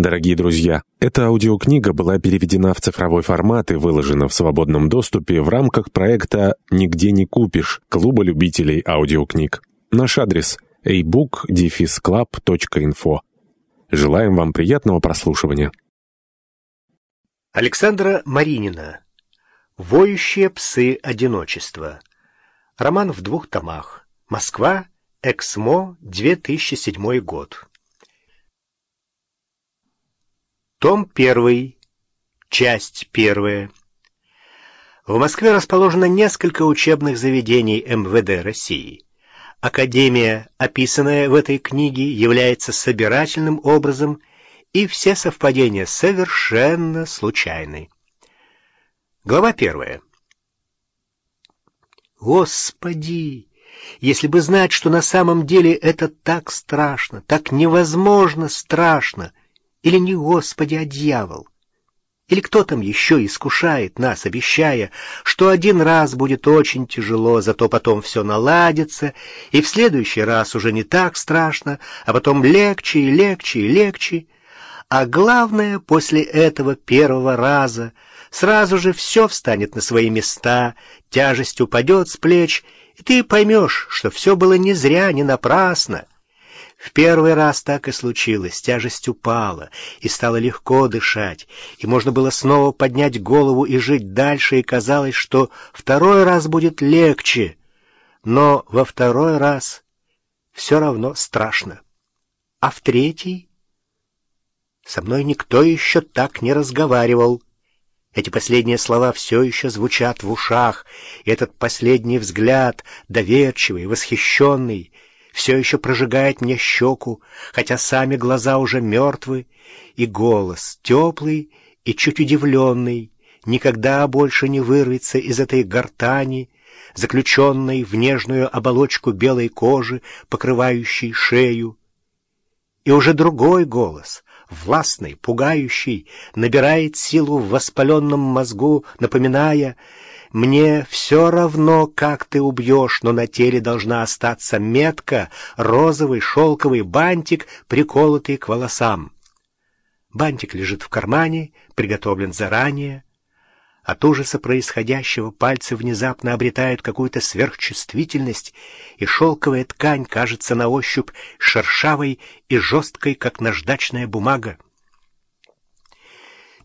Дорогие друзья, эта аудиокнига была переведена в цифровой формат и выложена в свободном доступе в рамках проекта «Нигде не купишь» Клуба любителей аудиокниг. Наш адрес – ebook-club.info. Желаем вам приятного прослушивания. Александра Маринина «Воющие псы одиночества». Роман в двух томах. Москва. Эксмо. 2007 год. Том 1. Часть 1. В Москве расположено несколько учебных заведений МВД России. Академия, описанная в этой книге, является собирательным образом, и все совпадения совершенно случайны. Глава 1. Господи! Если бы знать, что на самом деле это так страшно, так невозможно страшно — или не Господи, а дьявол? Или кто там еще искушает нас, обещая, что один раз будет очень тяжело, зато потом все наладится, и в следующий раз уже не так страшно, а потом легче и легче и легче. А главное, после этого первого раза сразу же все встанет на свои места, тяжесть упадет с плеч, и ты поймешь, что все было не зря, не напрасно. В первый раз так и случилось, тяжесть упала, и стало легко дышать, и можно было снова поднять голову и жить дальше, и казалось, что второй раз будет легче, но во второй раз все равно страшно. А в третий? Со мной никто еще так не разговаривал. Эти последние слова все еще звучат в ушах, и этот последний взгляд, доверчивый, восхищенный, все еще прожигает мне щеку, хотя сами глаза уже мертвы, и голос теплый и чуть удивленный, никогда больше не вырвется из этой гортани, заключенной в нежную оболочку белой кожи, покрывающей шею. И уже другой голос, властный, пугающий, набирает силу в воспаленном мозгу, напоминая мне все равно, как ты убьешь, но на теле должна остаться метка, розовый шелковый бантик, приколотый к волосам. Бантик лежит в кармане, приготовлен заранее. От ужаса происходящего пальцы внезапно обретают какую-то сверхчувствительность, и шелковая ткань кажется на ощупь шершавой и жесткой, как наждачная бумага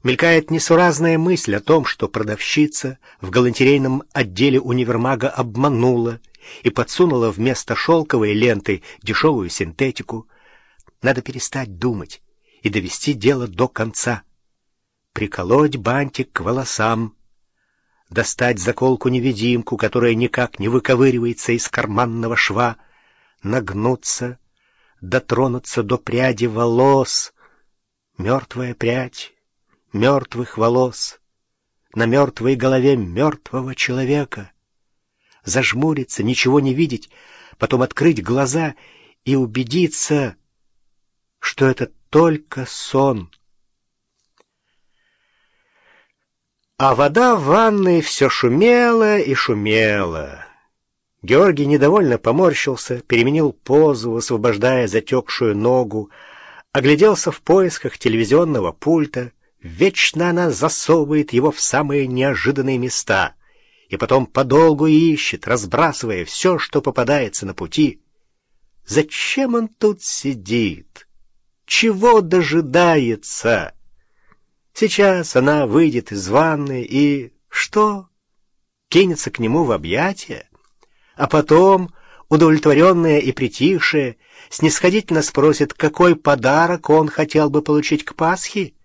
мелькает несуразная мысль о том, что продавщица в галантерейном отделе универмага обманула и подсунула вместо шелковой ленты дешевую синтетику. Надо перестать думать и довести дело до конца. Приколоть бантик к волосам, достать заколку-невидимку, которая никак не выковыривается из карманного шва, нагнуться, дотронуться до пряди волос. Мертвая прядь мертвых волос, на мертвой голове мертвого человека. Зажмуриться, ничего не видеть, потом открыть глаза и убедиться, что это только сон. А вода в ванной все шумела и шумела. Георгий недовольно поморщился, переменил позу, освобождая затекшую ногу, огляделся в поисках телевизионного пульта, Вечно она засовывает его в самые неожиданные места и потом подолгу ищет, разбрасывая все, что попадается на пути. Зачем он тут сидит? Чего дожидается? Сейчас она выйдет из ванны и... Что? Кинется к нему в объятия? А потом, удовлетворенная и притихшая, снисходительно спросит, какой подарок он хотел бы получить к Пасхе?